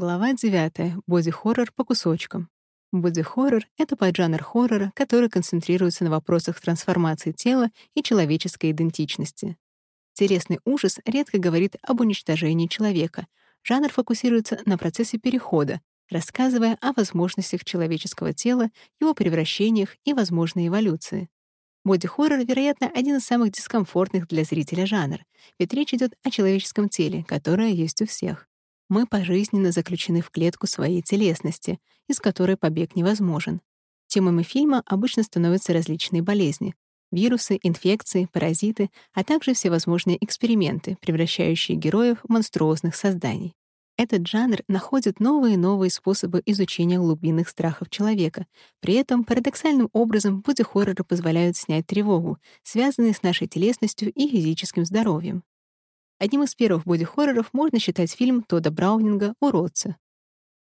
Глава 9. Боди-хоррор по кусочкам. Боди-хоррор — это поджанр хоррора, который концентрируется на вопросах трансформации тела и человеческой идентичности. Интересный ужас редко говорит об уничтожении человека. Жанр фокусируется на процессе перехода, рассказывая о возможностях человеческого тела, его превращениях и возможной эволюции. Боди-хоррор, вероятно, один из самых дискомфортных для зрителя жанр, ведь речь идет о человеческом теле, которое есть у всех. Мы пожизненно заключены в клетку своей телесности, из которой побег невозможен. Темами фильма обычно становятся различные болезни — вирусы, инфекции, паразиты, а также всевозможные эксперименты, превращающие героев в монструозных созданий. Этот жанр находит новые и новые способы изучения глубинных страхов человека. При этом парадоксальным образом боди-хорроры позволяют снять тревогу, связанную с нашей телесностью и физическим здоровьем. Одним из первых боди-хорроров можно считать фильм Тода Браунинга «Уродцы».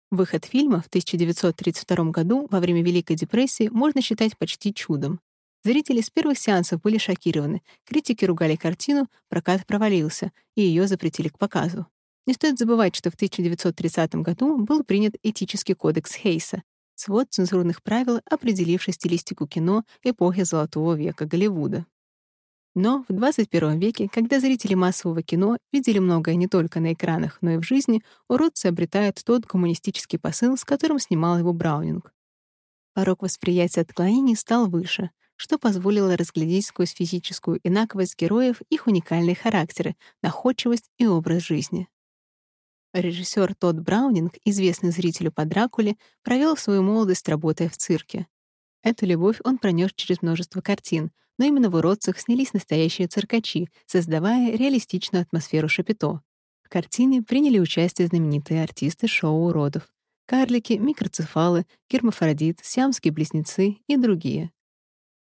Выход фильма в 1932 году во время Великой депрессии можно считать почти чудом. Зрители с первых сеансов были шокированы, критики ругали картину, прокат провалился, и ее запретили к показу. Не стоит забывать, что в 1930 году был принят этический кодекс Хейса, свод цензурных правил, определивший стилистику кино эпохи Золотого века Голливуда. Но в 21 веке, когда зрители массового кино видели многое не только на экранах, но и в жизни, уродцы обретают тот коммунистический посыл, с которым снимал его Браунинг. Порог восприятия отклонений стал выше, что позволило разглядеть сквозь физическую инаковость героев их уникальные характеры, находчивость и образ жизни. Режиссер Тодд Браунинг, известный зрителю по Дракуле, провел свою молодость, работая в цирке. Эту любовь он пронес через множество картин, но именно в «Уродцах» снялись настоящие циркачи, создавая реалистичную атмосферу шапито. В картине приняли участие знаменитые артисты шоу «Уродов» — карлики, микроцефалы, гермафродит, сиамские близнецы и другие.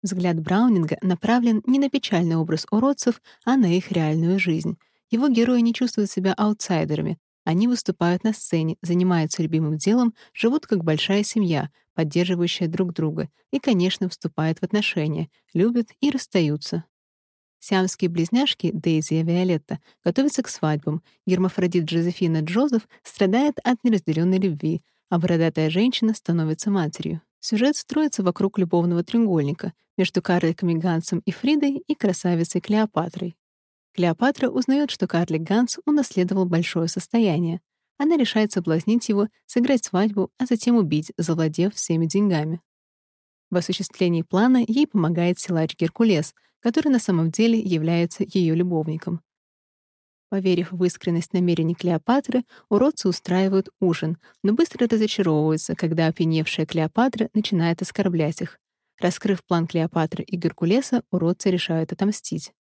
Взгляд Браунинга направлен не на печальный образ уродцев, а на их реальную жизнь. Его герои не чувствуют себя аутсайдерами, они выступают на сцене, занимаются любимым делом, живут как большая семья, поддерживающая друг друга, и, конечно, вступают в отношения, любят и расстаются. Сиамские близняшки Дейзи и Виолетта готовятся к свадьбам, гермафродит Джозефина Джозеф страдает от неразделенной любви, а бородатая женщина становится матерью. Сюжет строится вокруг любовного треугольника между карликами Гансом и Фридой и красавицей Клеопатрой. Клеопатра узнает, что карлик Ганс унаследовал большое состояние. Она решает соблазнить его, сыграть свадьбу, а затем убить, завладев всеми деньгами. В осуществлении плана ей помогает силач Геркулес, который на самом деле является ее любовником. Поверив в искренность намерений Клеопатры, уродцы устраивают ужин, но быстро разочаровываются, когда опьяневшая Клеопатра начинает оскорблять их. Раскрыв план Клеопатры и Геркулеса, уродцы решают отомстить.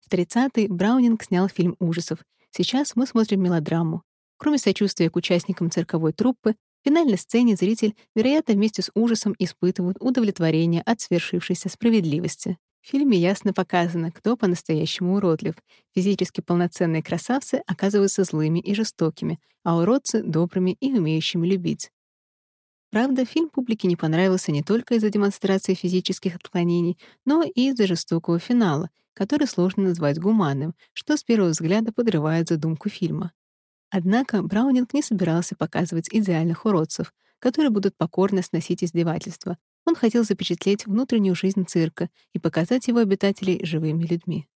В 30-е Браунинг снял фильм ужасов. Сейчас мы смотрим мелодраму. Кроме сочувствия к участникам цирковой труппы, в финальной сцене зритель, вероятно, вместе с ужасом испытывает удовлетворение от свершившейся справедливости. В фильме ясно показано, кто по-настоящему уродлив. Физически полноценные красавцы оказываются злыми и жестокими, а уродцы — добрыми и умеющими любить. Правда, фильм публике не понравился не только из-за демонстрации физических отклонений, но и из-за жестокого финала, который сложно назвать гуманным, что с первого взгляда подрывает задумку фильма. Однако Браунинг не собирался показывать идеальных уродцев, которые будут покорно сносить издевательства. Он хотел запечатлеть внутреннюю жизнь цирка и показать его обитателей живыми людьми.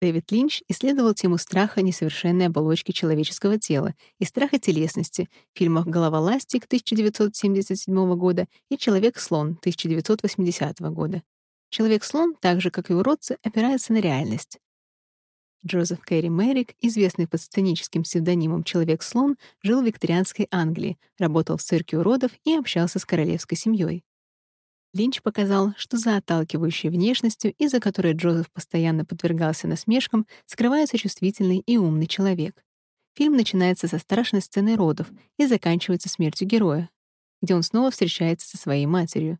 Дэвид Линч исследовал тему страха несовершенной оболочки человеческого тела и страха телесности в фильмах «Голова ластик» 1977 года и «Человек-слон» 1980 года. Человек-слон, так же, как и уродцы, опирается на реальность. Джозеф Кэрри Мэрик, известный под сценическим псевдонимом «Человек-слон», жил в викторианской Англии, работал в цирке уродов и общался с королевской семьей. Линч показал, что за отталкивающей внешностью, из-за которой Джозеф постоянно подвергался насмешкам, скрывается чувствительный и умный человек. Фильм начинается со страшной сцены родов и заканчивается смертью героя, где он снова встречается со своей матерью.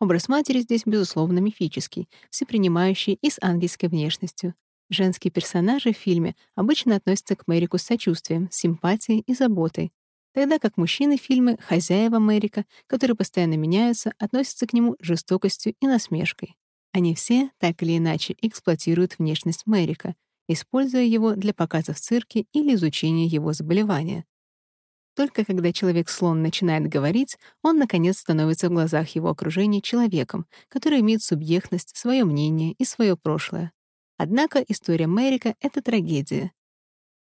Образ матери здесь, безусловно, мифический, всепринимающий и с ангельской внешностью. Женские персонажи в фильме обычно относятся к Мэрику с сочувствием, симпатией и заботой, тогда как мужчины в фильме «Хозяева Мэрика», которые постоянно меняются, относятся к нему жестокостью и насмешкой. Они все, так или иначе, эксплуатируют внешность Мэрика, используя его для показа в цирке или изучения его заболевания. Только когда человек-слон начинает говорить, он, наконец, становится в глазах его окружения человеком, который имеет субъектность, свое мнение и свое прошлое. Однако история Мэрика — это трагедия.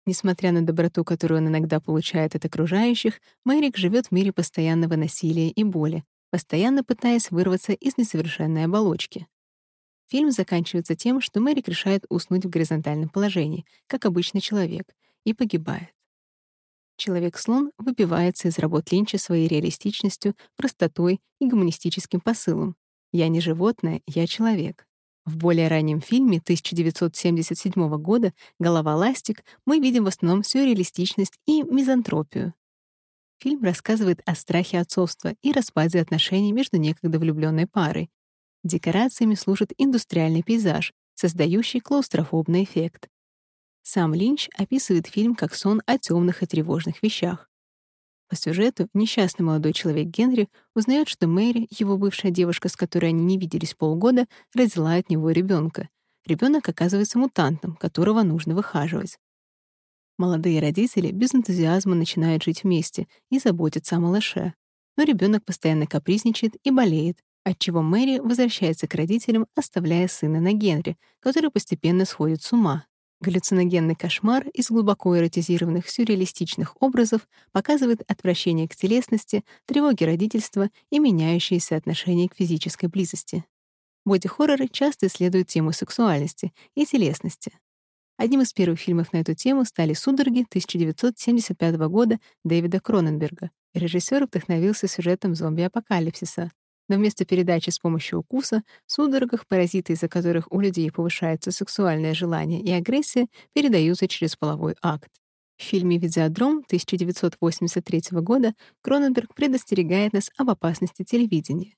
Несмотря на доброту, которую он иногда получает от окружающих, Мэрик живет в мире постоянного насилия и боли, постоянно пытаясь вырваться из несовершенной оболочки. Фильм заканчивается тем, что Мэрик решает уснуть в горизонтальном положении, как обычный человек, и погибает. Человек-слон выбивается из работ Линча своей реалистичностью, простотой и гуманистическим посылом. «Я не животное, я человек». В более раннем фильме 1977 года «Голова ластик» мы видим в основном сюрреалистичность и мизантропию. Фильм рассказывает о страхе отцовства и распаде отношений между некогда влюбленной парой. Декорациями служит индустриальный пейзаж, создающий клаустрофобный эффект. Сам Линч описывает фильм как сон о темных и тревожных вещах. По сюжету несчастный молодой человек Генри узнает, что Мэри, его бывшая девушка, с которой они не виделись полгода, родила от него ребенка. Ребенок оказывается мутантом, которого нужно выхаживать. Молодые родители без энтузиазма начинают жить вместе и заботятся о малыше. Но ребенок постоянно капризничает и болеет, отчего Мэри возвращается к родителям, оставляя сына на Генри, который постепенно сходит с ума. Галлюциногенный кошмар из глубоко эротизированных сюрреалистичных образов показывает отвращение к телесности, тревоги родительства и меняющиеся отношения к физической близости. Боди-хорроры часто исследуют тему сексуальности и телесности. Одним из первых фильмов на эту тему стали «Судороги» 1975 года Дэвида Кроненберга. Режиссер вдохновился сюжетом зомби-апокалипсиса, но вместо передачи с помощью укуса, в судорогах, паразиты, из-за которых у людей повышается сексуальное желание и агрессия, передаются через половой акт. В фильме «Видеодром» 1983 года Кроненберг предостерегает нас об опасности телевидения.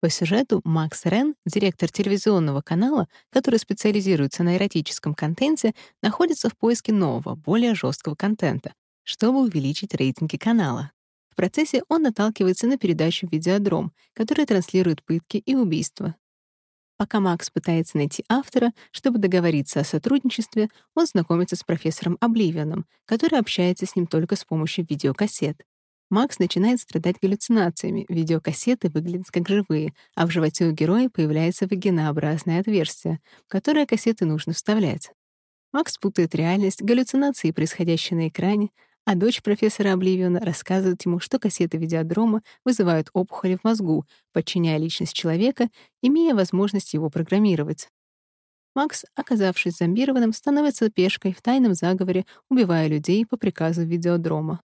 По сюжету Макс Рен, директор телевизионного канала, который специализируется на эротическом контенте, находится в поиске нового, более жесткого контента, чтобы увеличить рейтинги канала. В процессе он наталкивается на передачу «Видеодром», которая транслирует пытки и убийства. Пока Макс пытается найти автора, чтобы договориться о сотрудничестве, он знакомится с профессором Обливианом, который общается с ним только с помощью видеокассет. Макс начинает страдать галлюцинациями, видеокассеты выглядят как живые, а в животе у героя появляется вагинообразное отверстие, в которое кассеты нужно вставлять. Макс путает реальность, галлюцинации, происходящие на экране, а дочь профессора Обливиона рассказывает ему, что кассеты видеодрома вызывают опухоли в мозгу, подчиняя личность человека, имея возможность его программировать. Макс, оказавшись зомбированным, становится пешкой в тайном заговоре, убивая людей по приказу видеодрома.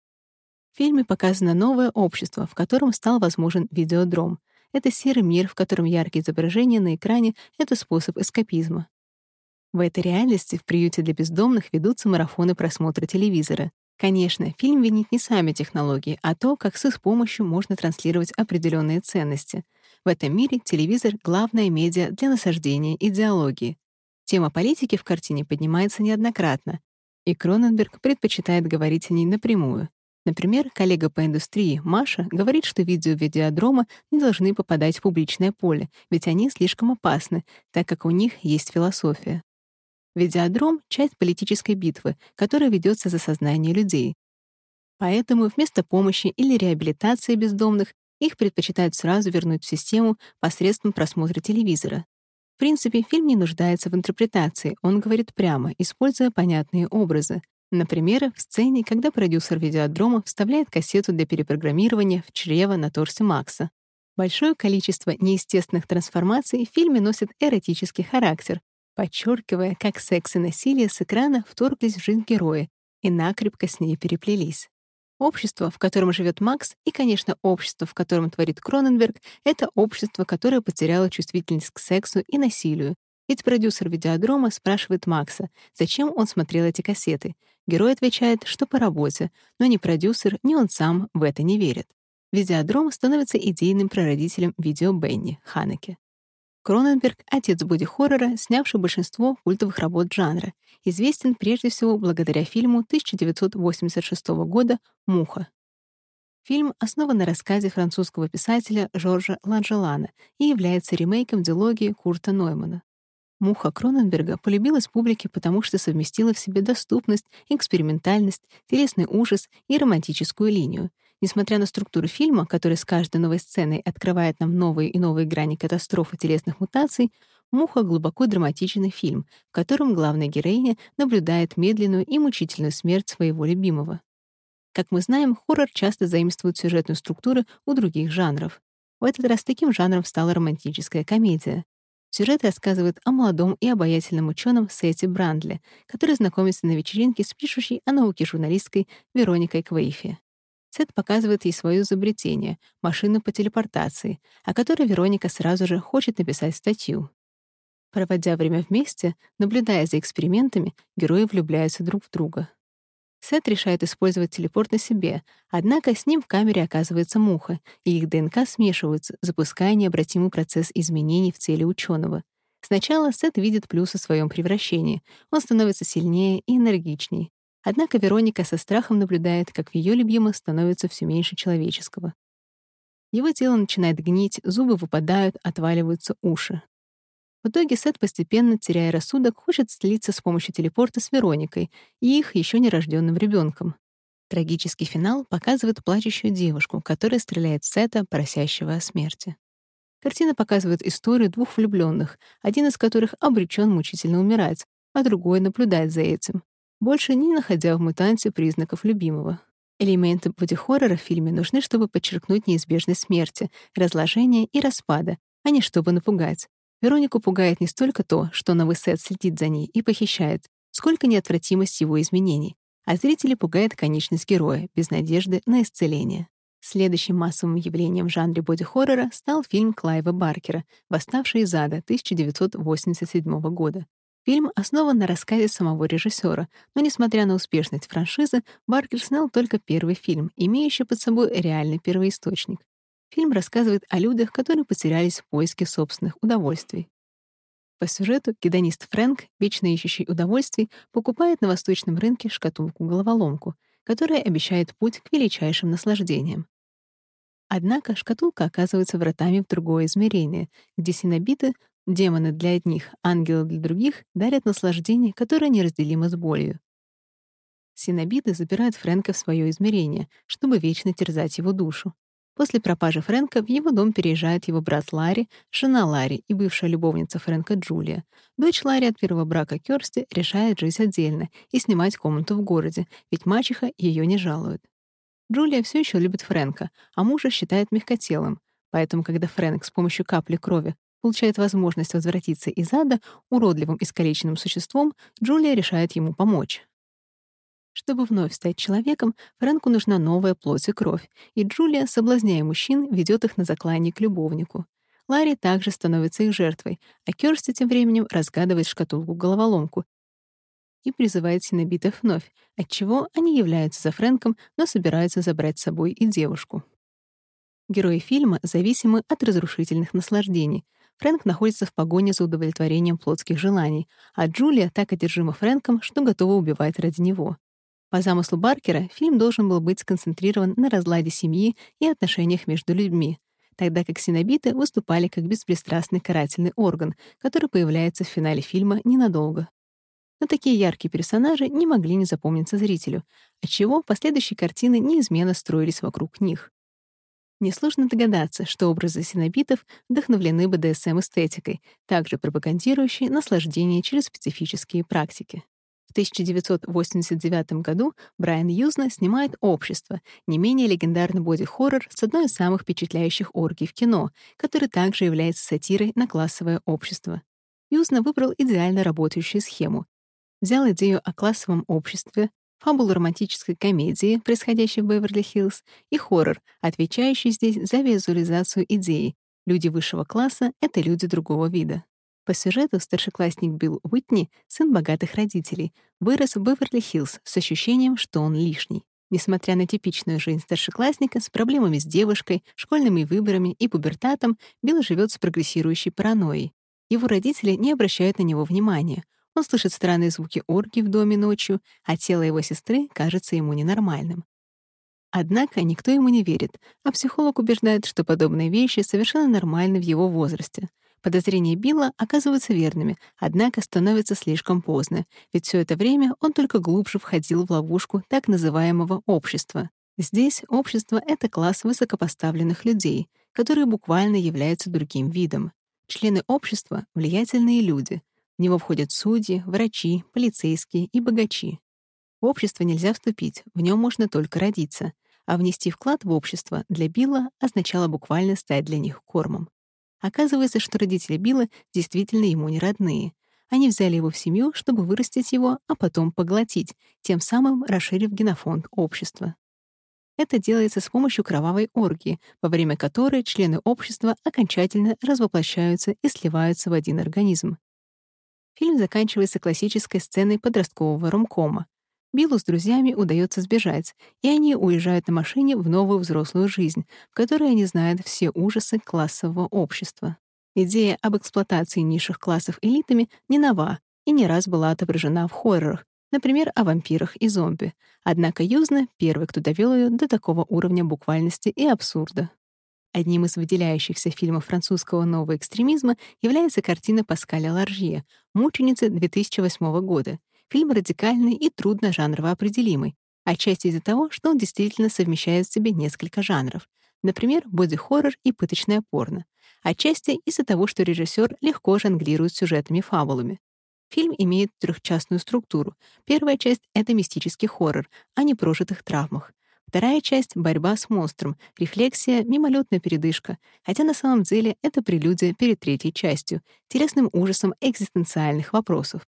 В фильме показано новое общество, в котором стал возможен видеодром. Это серый мир, в котором яркие изображения на экране — это способ эскапизма. В этой реальности в приюте для бездомных ведутся марафоны просмотра телевизора. Конечно, фильм винит не сами технологии, а то, как с их помощью можно транслировать определенные ценности. В этом мире телевизор — главная медиа для насаждения идеологии. Тема политики в картине поднимается неоднократно, и Кроненберг предпочитает говорить о ней напрямую. Например, коллега по индустрии Маша говорит, что видео видеодрома не должны попадать в публичное поле, ведь они слишком опасны, так как у них есть философия. Видеодром — часть политической битвы, которая ведется за сознание людей. Поэтому вместо помощи или реабилитации бездомных их предпочитают сразу вернуть в систему посредством просмотра телевизора. В принципе, фильм не нуждается в интерпретации, он говорит прямо, используя понятные образы. Например, в сцене, когда продюсер видеодрома вставляет кассету для перепрограммирования в чрево на торсе Макса. Большое количество неестественных трансформаций в фильме носит эротический характер, подчеркивая, как секс и насилие с экрана вторглись в жизнь героя и накрепко с ней переплелись. Общество, в котором живет Макс, и, конечно, общество, в котором творит Кроненберг, это общество, которое потеряло чувствительность к сексу и насилию. Ведь продюсер видеодрома спрашивает Макса, зачем он смотрел эти кассеты. Герой отвечает, что по работе, но ни продюсер, ни он сам в это не верят. Видеодром становится идейным прародителем видео Бенни, Ханеке. Кроненберг — отец боди-хоррора, снявший большинство культовых работ жанра, известен прежде всего благодаря фильму 1986 года «Муха». Фильм основан на рассказе французского писателя Жоржа Ланжелана и является ремейком дилогии Курта Ноймана. Муха Кроненберга полюбилась публике, потому что совместила в себе доступность, экспериментальность, телесный ужас и романтическую линию. Несмотря на структуру фильма, который с каждой новой сценой открывает нам новые и новые грани катастрофы телесных мутаций, «Муха» — глубоко драматичный фильм, в котором главная героиня наблюдает медленную и мучительную смерть своего любимого. Как мы знаем, хоррор часто заимствует сюжетную структуру у других жанров. В этот раз таким жанром стала романтическая комедия. Сюжет рассказывает о молодом и обаятельном ученом Сете Брандле, который знакомится на вечеринке с пишущей о науке журналисткой Вероникой Квейфи. Сет показывает ей свое изобретение — машину по телепортации, о которой Вероника сразу же хочет написать статью. Проводя время вместе, наблюдая за экспериментами, герои влюбляются друг в друга. Сет решает использовать телепорт на себе, однако с ним в камере оказывается муха, и их ДНК смешиваются, запуская необратимый процесс изменений в теле ученого. Сначала Сет видит плюсы в своем превращении. Он становится сильнее и энергичнее. Однако Вероника со страхом наблюдает, как в ее любимых становится все меньше человеческого. Его тело начинает гнить, зубы выпадают, отваливаются уши. В итоге Сет, постепенно теряя рассудок, хочет слиться с помощью телепорта с Вероникой и их еще нерожденным ребенком. Трагический финал показывает плачущую девушку, которая стреляет Сета, просящего о смерти. Картина показывает историю двух влюбленных, один из которых обречен мучительно умирать, а другой наблюдает за этим, больше не находя в мутанте признаков любимого. Элементы боди-хоррора в фильме нужны, чтобы подчеркнуть неизбежность смерти, разложения и распада, а не чтобы напугать. Веронику пугает не столько то, что новый сет следит за ней и похищает, сколько неотвратимость его изменений. А зрители пугает конечность героя, без надежды на исцеление. Следующим массовым явлением в жанре боди-хоррора стал фильм Клайва Баркера «Восставший из ада» 1987 года. Фильм основан на рассказе самого режиссера, но, несмотря на успешность франшизы, Баркер снял только первый фильм, имеющий под собой реальный первоисточник. Фильм рассказывает о людях, которые потерялись в поиске собственных удовольствий. По сюжету гедонист Фрэнк, вечно ищущий удовольствий, покупает на восточном рынке шкатулку-головоломку, которая обещает путь к величайшим наслаждениям. Однако шкатулка оказывается вратами в другое измерение, где синобиты, демоны для одних, ангелы для других, дарят наслаждение, которое неразделимо с болью. Синобиты забирают Фрэнка в свое измерение, чтобы вечно терзать его душу. После пропажи Фрэнка в его дом переезжает его брат Ларри, жена Ларри и бывшая любовница Фрэнка Джулия. Дочь Ларри от первого брака Кёрсти решает жить отдельно и снимать комнату в городе, ведь мачеха ее не жалует. Джулия все еще любит Фрэнка, а мужа считает мягкотелым, поэтому когда Фрэнк с помощью капли крови получает возможность возвратиться из ада уродливым искалеченным существом, Джулия решает ему помочь. Чтобы вновь стать человеком, Фрэнку нужна новая плоть и кровь, и Джулия, соблазняя мужчин, ведет их на заклание к любовнику. Ларри также становится их жертвой, а Кёрсти тем временем разгадывает шкатулку-головоломку и призывает синобитов вновь, отчего они являются за Фрэнком, но собираются забрать с собой и девушку. Герои фильма зависимы от разрушительных наслаждений. Фрэнк находится в погоне за удовлетворением плотских желаний, а Джулия так одержима Фрэнком, что готова убивать ради него. По замыслу Баркера, фильм должен был быть сконцентрирован на разладе семьи и отношениях между людьми, тогда как синобиты выступали как беспристрастный карательный орган, который появляется в финале фильма ненадолго. Но такие яркие персонажи не могли не запомниться зрителю, отчего последующие картины неизменно строились вокруг них. Несложно догадаться, что образы синобитов вдохновлены БДСМ-эстетикой, также пропагандирующей наслаждение через специфические практики. 1989 году Брайан Юзна снимает «Общество», не менее легендарный боди-хоррор с одной из самых впечатляющих оргий в кино, который также является сатирой на классовое общество. Юзна выбрал идеально работающую схему. Взял идею о классовом обществе, фабулу романтической комедии, происходящей в Беверли-Хиллз, и хоррор, отвечающий здесь за визуализацию идеи. Люди высшего класса — это люди другого вида. По сюжету старшеклассник Билл Уитни, сын богатых родителей, вырос в Беверли-Хиллз с ощущением, что он лишний. Несмотря на типичную жизнь старшеклассника с проблемами с девушкой, школьными выборами и пубертатом, Билл живет с прогрессирующей паранойей. Его родители не обращают на него внимания. Он слышит странные звуки орги в доме ночью, а тело его сестры кажется ему ненормальным. Однако никто ему не верит, а психолог убеждает, что подобные вещи совершенно нормальны в его возрасте — Подозрения Билла оказываются верными, однако становится слишком поздно, ведь все это время он только глубже входил в ловушку так называемого общества. Здесь общество — это класс высокопоставленных людей, которые буквально являются другим видом. Члены общества — влиятельные люди. В него входят судьи, врачи, полицейские и богачи. В общество нельзя вступить, в нем можно только родиться, а внести вклад в общество для Билла означало буквально стать для них кормом. Оказывается, что родители Билла действительно ему не родные. Они взяли его в семью, чтобы вырастить его, а потом поглотить, тем самым расширив генофонд общества. Это делается с помощью кровавой оргии, во время которой члены общества окончательно развоплощаются и сливаются в один организм. Фильм заканчивается классической сценой подросткового ромкома. Биллу с друзьями удается сбежать, и они уезжают на машине в новую взрослую жизнь, в которой они знают все ужасы классового общества. Идея об эксплуатации низших классов элитами не нова и не раз была отображена в хоррорах, например, о вампирах и зомби. Однако Юзна — первый, кто довел ее до такого уровня буквальности и абсурда. Одним из выделяющихся фильмов французского нового экстремизма является картина Паскаля Ларжье «Мученицы» 2008 года — Фильм радикальный и трудно жанрово определимый, отчасти из-за того, что он действительно совмещает в себе несколько жанров, например, боди-хоррор и пыточное порно, отчасти из-за того, что режиссер легко жонглирует сюжетами-фабулами. Фильм имеет трехчастную структуру. Первая часть — это мистический хоррор о непрожитых травмах. Вторая часть — борьба с монстром, рефлексия, мимолетная передышка, хотя на самом деле это прелюдия перед третьей частью, телесным ужасом экзистенциальных вопросов.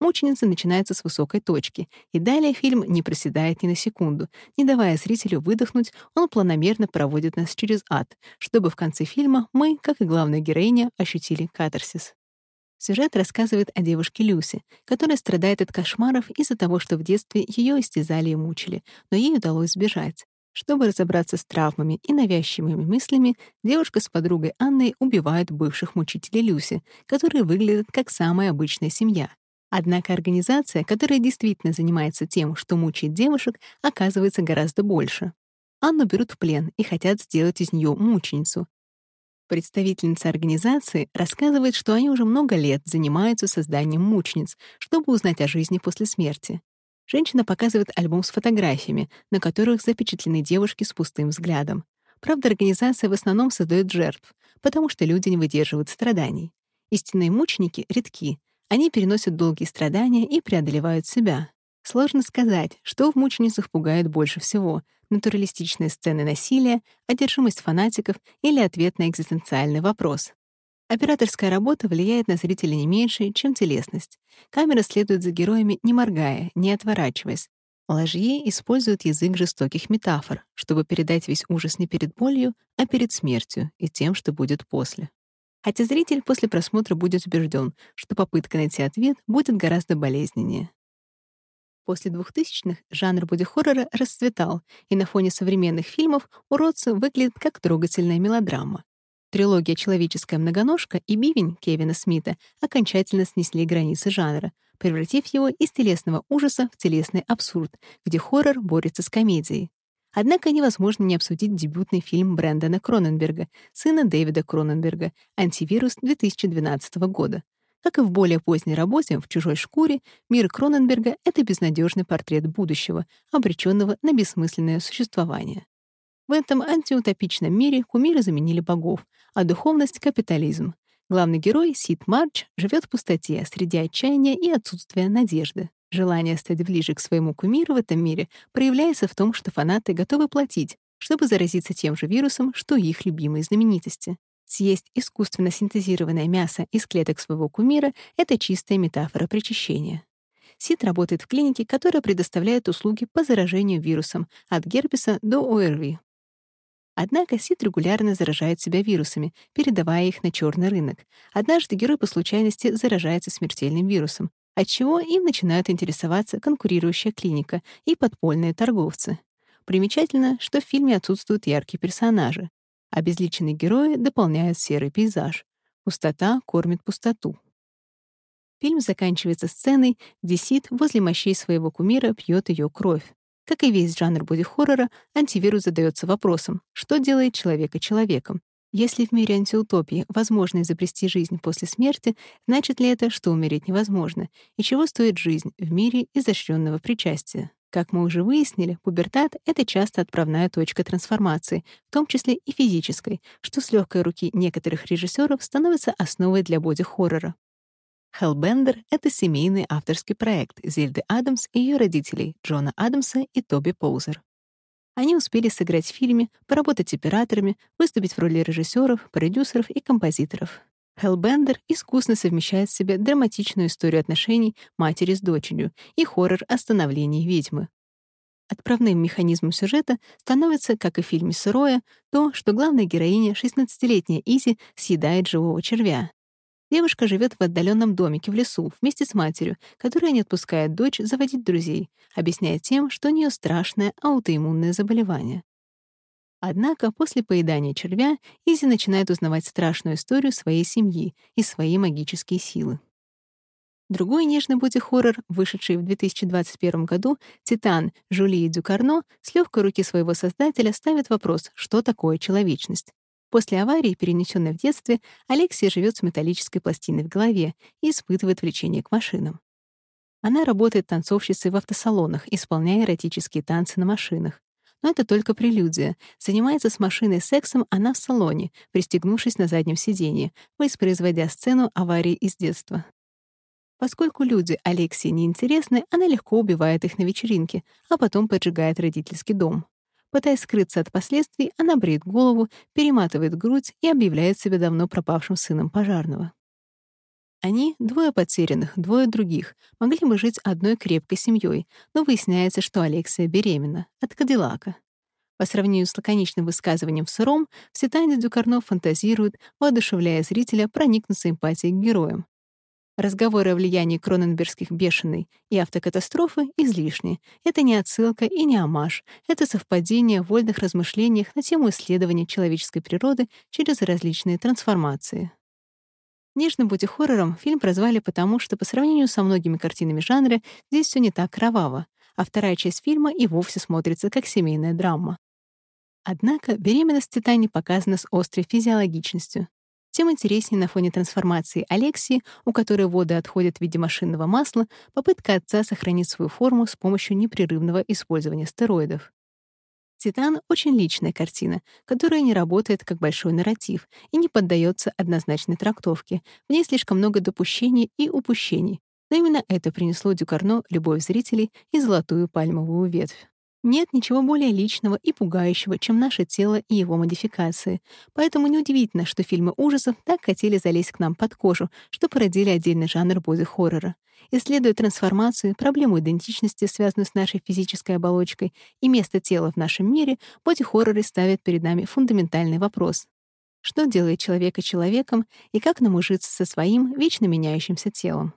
Мученица начинается с высокой точки, и далее фильм не проседает ни на секунду. Не давая зрителю выдохнуть, он планомерно проводит нас через ад, чтобы в конце фильма мы, как и главная героиня, ощутили катарсис. Сюжет рассказывает о девушке Люси, которая страдает от кошмаров из-за того, что в детстве ее истязали и мучили, но ей удалось сбежать. Чтобы разобраться с травмами и навязчивыми мыслями, девушка с подругой Анной убивают бывших мучителей Люси, которые выглядят как самая обычная семья. Однако организация, которая действительно занимается тем, что мучает девушек, оказывается гораздо больше. Анну берут в плен и хотят сделать из нее мученицу. Представительница организации рассказывает, что они уже много лет занимаются созданием мучениц, чтобы узнать о жизни после смерти. Женщина показывает альбом с фотографиями, на которых запечатлены девушки с пустым взглядом. Правда, организация в основном создает жертв, потому что люди не выдерживают страданий. Истинные мученики редки, они переносят долгие страдания и преодолевают себя. Сложно сказать, что в мученицах пугает больше всего — натуралистичные сцены насилия, одержимость фанатиков или ответ на экзистенциальный вопрос. Операторская работа влияет на зрителя не меньше, чем телесность. Камера следует за героями, не моргая, не отворачиваясь. Ложье используют язык жестоких метафор, чтобы передать весь ужас не перед болью, а перед смертью и тем, что будет после хотя зритель после просмотра будет убежден, что попытка найти ответ будет гораздо болезненнее. После 2000-х жанр боди-хоррора расцветал, и на фоне современных фильмов «Уродцы» выглядит как трогательная мелодрама. Трилогия «Человеческая многоножка» и «Бивень» Кевина Смита окончательно снесли границы жанра, превратив его из телесного ужаса в телесный абсурд, где хоррор борется с комедией. Однако невозможно не обсудить дебютный фильм Брэндона Кроненберга, сына Дэвида Кроненберга, «Антивирус» 2012 года. Как и в более поздней работе «В чужой шкуре», мир Кроненберга — это безнадежный портрет будущего, обреченного на бессмысленное существование. В этом антиутопичном мире кумиры заменили богов, а духовность — капитализм. Главный герой, Сид Марч, живет в пустоте среди отчаяния и отсутствия надежды. Желание стать ближе к своему кумиру в этом мире проявляется в том, что фанаты готовы платить, чтобы заразиться тем же вирусом, что и их любимые знаменитости. Съесть искусственно синтезированное мясо из клеток своего кумира — это чистая метафора причащения. Сид работает в клинике, которая предоставляет услуги по заражению вирусом от герпеса до ОРВИ. Однако Сид регулярно заражает себя вирусами, передавая их на черный рынок. Однажды герой по случайности заражается смертельным вирусом, отчего им начинают интересоваться конкурирующая клиника и подпольные торговцы. Примечательно, что в фильме отсутствуют яркие персонажи, обезличенные герои дополняют серый пейзаж. Пустота кормит пустоту. Фильм заканчивается сценой, где Сид возле мощей своего кумира пьет ее кровь. Как и весь жанр боди-хоррора, антивирус задается вопросом, что делает человека человеком, Если в мире антиутопии возможно изобрести жизнь после смерти, значит ли это, что умереть невозможно? И чего стоит жизнь в мире изощренного причастия? Как мы уже выяснили, пубертат — это часто отправная точка трансформации, в том числе и физической, что с легкой руки некоторых режиссеров становится основой для боди-хоррора. Hellbender — это семейный авторский проект Зельды Адамс и ее родителей Джона Адамса и Тоби Поузер. Они успели сыграть в фильме, поработать операторами, выступить в роли режиссеров, продюсеров и композиторов. Hellbender искусно совмещает в себе драматичную историю отношений матери с дочерью и хоррор о становлении ведьмы. Отправным механизмом сюжета становится, как и в фильме «Сырое», то, что главная героиня, 16-летняя Изи, съедает живого червя. Девушка живет в отдаленном домике в лесу вместе с матерью, которая не отпускает дочь заводить друзей, объясняя тем, что у нее страшное аутоиммунное заболевание. Однако после поедания червя Изи начинает узнавать страшную историю своей семьи и свои магические силы. Другой нежный боди-хоррор, вышедший в 2021 году, «Титан» Жулии Дюкарно с легкой руки своего создателя ставит вопрос, что такое человечность. После аварии, перенесенной в детстве, Алексия живет с металлической пластиной в голове и испытывает влечение к машинам. Она работает танцовщицей в автосалонах, исполняя эротические танцы на машинах. Но это только прелюдия. Занимается с машиной сексом она в салоне, пристегнувшись на заднем сиденье, воспроизводя сцену аварии из детства. Поскольку люди Алексии неинтересны, она легко убивает их на вечеринке, а потом поджигает родительский дом. Пытаясь скрыться от последствий, она бреет голову, перематывает грудь и объявляет себя давно пропавшим сыном пожарного. Они, двое потерянных, двое других, могли бы жить одной крепкой семьей, но выясняется, что Алексия беременна от Кадиллака. По сравнению с лаконичным высказыванием в сыром, в Ситане Дюкарно фантазирует, воодушевляя зрителя проникнуться эмпатией к героям. Разговоры о влиянии кроненбергских бешеной и автокатастрофы излишни. Это не отсылка и не амаш. Это совпадение в вольных размышлениях на тему исследования человеческой природы через различные трансформации. Нежным боди-хоррором фильм прозвали потому, что по сравнению со многими картинами жанра здесь все не так кроваво, а вторая часть фильма и вовсе смотрится как семейная драма. Однако беременность Титани показана с острой физиологичностью. Тем интереснее на фоне трансформации Алексии, у которой воды отходят в виде машинного масла, попытка отца сохранить свою форму с помощью непрерывного использования стероидов. «Титан» — очень личная картина, которая не работает как большой нарратив и не поддается однозначной трактовке. В ней слишком много допущений и упущений. Но именно это принесло Дюкарно любовь зрителей и золотую пальмовую ветвь. Нет ничего более личного и пугающего, чем наше тело и его модификации. Поэтому неудивительно, что фильмы ужасов так хотели залезть к нам под кожу, что породили отдельный жанр боди-хоррора. Исследуя трансформацию, проблему идентичности, связанную с нашей физической оболочкой, и место тела в нашем мире, боди-хорроры ставят перед нами фундаментальный вопрос. Что делает человека человеком и как нам ужиться со своим вечно меняющимся телом?